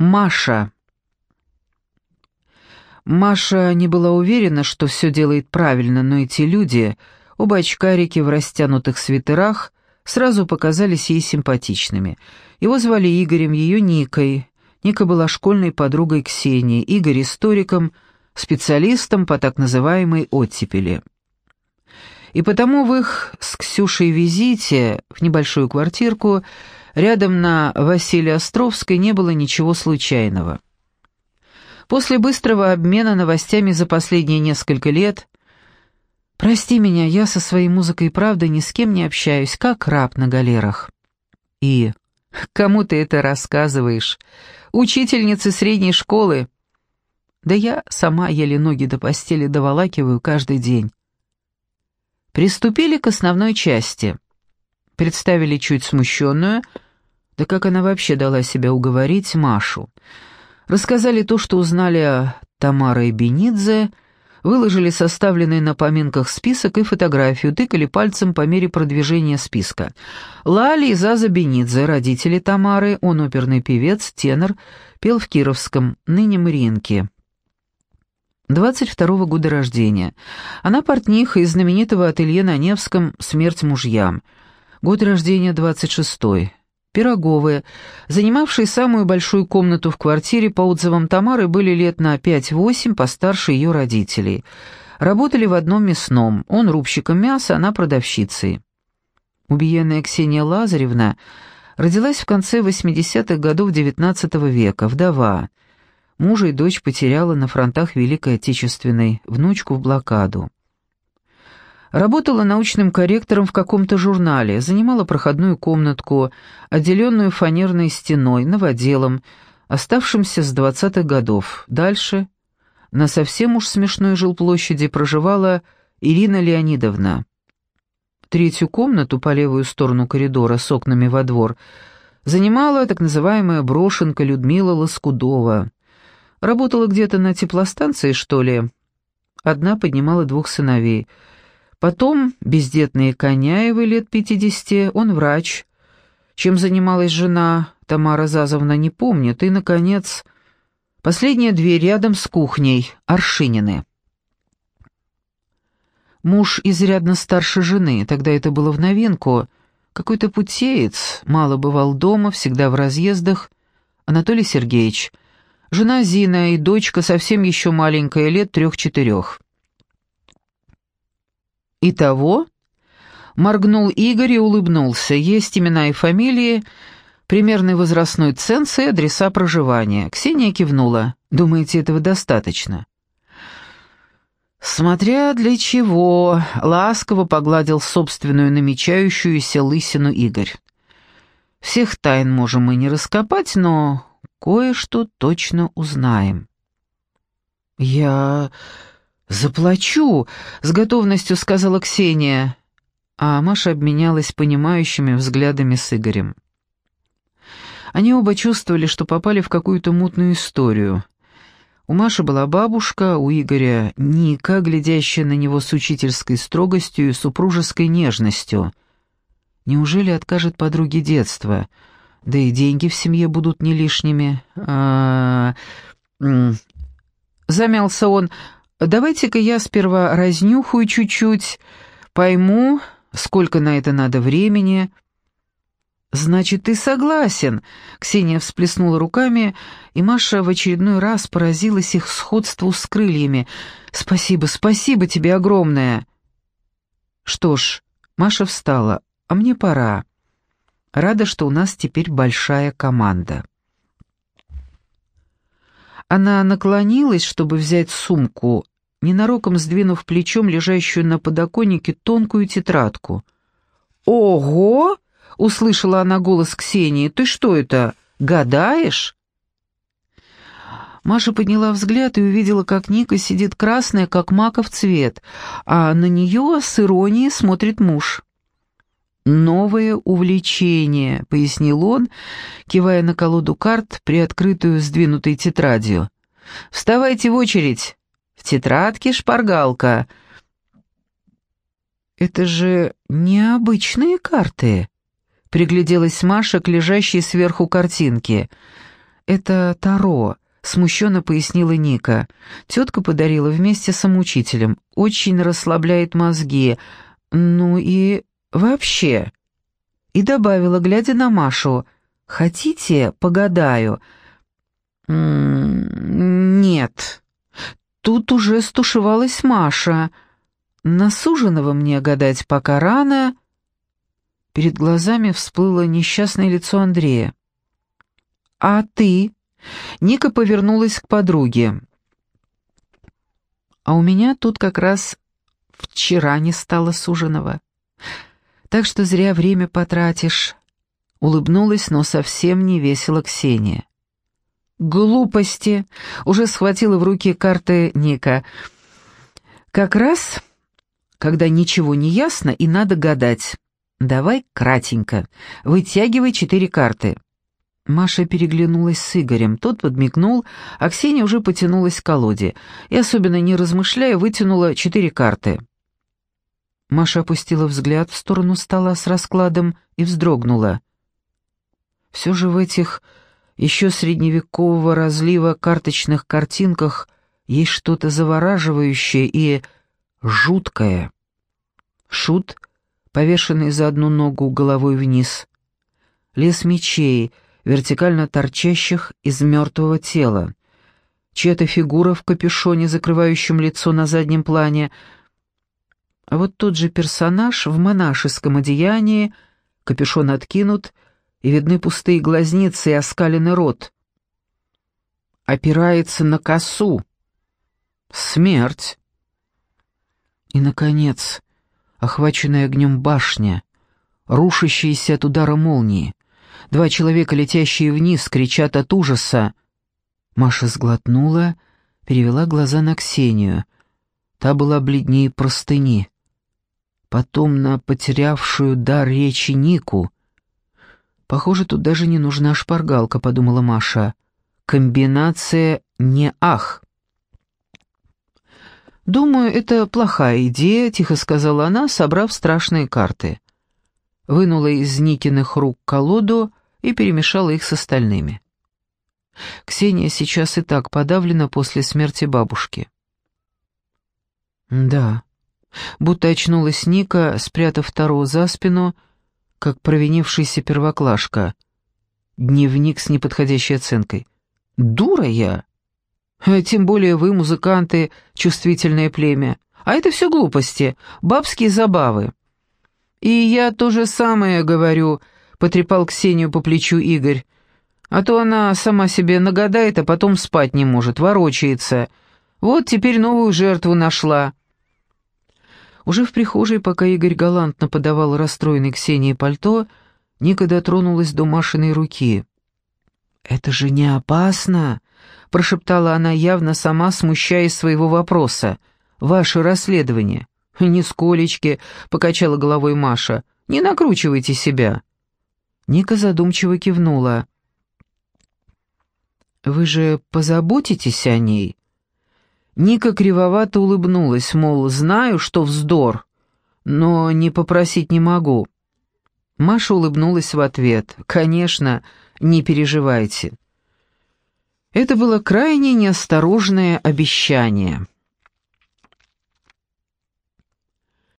Маша. Маша не была уверена, что все делает правильно, но эти люди, оба очкарики в растянутых свитерах, сразу показались ей симпатичными. Его звали Игорем, ее Никой. Ника была школьной подругой Ксении, Игорь историком, специалистом по так называемой оттепели. И потому в их с Ксюшей визите в небольшую квартирку рядом на Василия Островской не было ничего случайного. После быстрого обмена новостями за последние несколько лет «Прости меня, я со своей музыкой и правдой ни с кем не общаюсь, как раб на галерах». И «Кому ты это рассказываешь? Учительнице средней школы?» «Да я сама еле ноги до постели доволакиваю каждый день». Приступили к основной части. Представили чуть смущенную, да как она вообще дала себя уговорить, Машу. Рассказали то, что узнали о Тамаре Бенидзе, выложили составленный на поминках список и фотографию, тыкали пальцем по мере продвижения списка. Лали и Заза Бенидзе, родители Тамары, он оперный певец, тенор, пел в Кировском, ныне Мариинке. 22 -го года рождения. Она портниха из знаменитого ателье на Невском «Смерть мужьям». Год рождения 26-й. Пироговые, занимавшие самую большую комнату в квартире, по отзывам Тамары, были лет на 5-8 постарше ее родителей. Работали в одном мясном, он рубщиком мяса, она продавщицей. Убиенная Ксения Лазаревна родилась в конце 80-х годов XIX века, вдова. Мужа и дочь потеряла на фронтах Великой Отечественной, внучку в блокаду. Работала научным корректором в каком-то журнале, занимала проходную комнатку, отделенную фанерной стеной, новоделом, оставшимся с двадцатых годов. Дальше, на совсем уж смешной жилплощади, проживала Ирина Леонидовна. Третью комнату по левую сторону коридора с окнами во двор занимала так называемая брошенка Людмила Лоскудова. Работала где-то на теплостанции, что ли. Одна поднимала двух сыновей — Потом бездетные Коняевы лет пятидесяти, он врач. Чем занималась жена, Тамара Зазовна не помнит. И, наконец, последняя дверь рядом с кухней, Аршинины. Муж изрядно старше жены, тогда это было в новинку. Какой-то путеец, мало бывал дома, всегда в разъездах. Анатолий Сергеевич. Жена Зина и дочка совсем еще маленькая, лет трех-четырех. «Итого?» Моргнул Игорь и улыбнулся. «Есть имена и фамилии, примерный возрастной ценз и адреса проживания». Ксения кивнула. «Думаете, этого достаточно?» «Смотря для чего», — ласково погладил собственную намечающуюся лысину Игорь. «Всех тайн можем мы не раскопать, но кое-что точно узнаем». «Я...» «Заплачу», — с готовностью сказала Ксения, а Маша обменялась понимающими взглядами с Игорем. Они оба чувствовали, что попали в какую-то мутную историю. У Маши была бабушка, у Игоря Ника, глядящая на него с учительской строгостью и супружеской нежностью. Неужели откажет подруге детства? Да и деньги в семье будут не лишними. А... Замялся он, Давайте-ка я сперва разнюхаю чуть-чуть, пойму, сколько на это надо времени. Значит, ты согласен? Ксения всплеснула руками, и Маша в очередной раз поразилась их сходству с крыльями. Спасибо, спасибо тебе огромное. Что ж, Маша встала, а мне пора. Рада, что у нас теперь большая команда. Она наклонилась, чтобы взять сумку, ненароком сдвинув плечом лежащую на подоконнике тонкую тетрадку. «Ого!» — услышала она голос Ксении. «Ты что это, гадаешь?» Маша подняла взгляд и увидела, как Ника сидит красная, как маков цвет, а на нее с иронией смотрит муж. «Новое увлечение», — пояснил он, кивая на колоду карт, приоткрытую сдвинутой тетрадью. «Вставайте в очередь, в тетрадке шпаргалка. Это же необычные карты. Пригляделась Маша к лежащей сверху картинке. «Это Таро», — смущенно пояснила Ника. «Тетка подарила вместе с самоучителем. Очень расслабляет мозги. Ну и вообще...» И добавила, глядя на Машу, «Хотите, погадаю?» «М -м «Нет». Тут уже стушевалась Маша. «На суженого мне гадать пока рано...» Перед глазами всплыло несчастное лицо Андрея. «А ты?» Ника повернулась к подруге. «А у меня тут как раз вчера не стало суженого. Так что зря время потратишь». Улыбнулась, но совсем не весело Ксения. «Глупости!» — уже схватила в руки карты Ника. «Как раз, когда ничего не ясно и надо гадать. Давай кратенько. Вытягивай четыре карты». Маша переглянулась с Игорем, тот подмигнул, а Ксения уже потянулась к колоде и, особенно не размышляя, вытянула четыре карты. Маша опустила взгляд в сторону стола с раскладом и вздрогнула. Все же в этих еще средневекового разлива карточных картинках есть что-то завораживающее и жуткое. Шут, повешенный за одну ногу головой вниз. Лес мечей — вертикально торчащих из мертвого тела. Чья-то фигура в капюшоне, закрывающем лицо на заднем плане. А вот тот же персонаж в монашеском одеянии, капюшон откинут, и видны пустые глазницы и оскаленный рот. Опирается на косу. Смерть. И, наконец, охваченная огнем башня, рушащаяся от удара молнии. Два человека, летящие вниз, кричат от ужаса. Маша сглотнула, перевела глаза на Ксению. Та была бледнее простыни. Потом на потерявшую дар речи Нику. «Похоже, тут даже не нужна шпаргалка», — подумала Маша. «Комбинация не ах». «Думаю, это плохая идея», — тихо сказала она, собрав страшные карты. Вынула из Никиных рук колоду и перемешала их с остальными. Ксения сейчас и так подавлена после смерти бабушки. Да, будто очнулась Ника, спрятав второго за спину, как провинившийся первоклашка. Дневник с неподходящей оценкой. Дура я! А тем более вы, музыканты, чувствительное племя. А это все глупости, бабские забавы. И я то же самое говорю, потрепал Ксению по плечу Игорь. «А то она сама себе нагадает, а потом спать не может, ворочается. Вот теперь новую жертву нашла». Уже в прихожей, пока Игорь галантно подавал расстроенной Ксении пальто, Ника дотронулась до Машиной руки. «Это же не опасно!» — прошептала она, явно сама смущаясь своего вопроса. «Ваше расследование». «Нисколечки», — покачала головой Маша. «Не накручивайте себя». Ника задумчиво кивнула. «Вы же позаботитесь о ней?» Ника кривовато улыбнулась, мол, знаю, что вздор, но не попросить не могу. Маша улыбнулась в ответ. «Конечно, не переживайте». Это было крайне неосторожное обещание.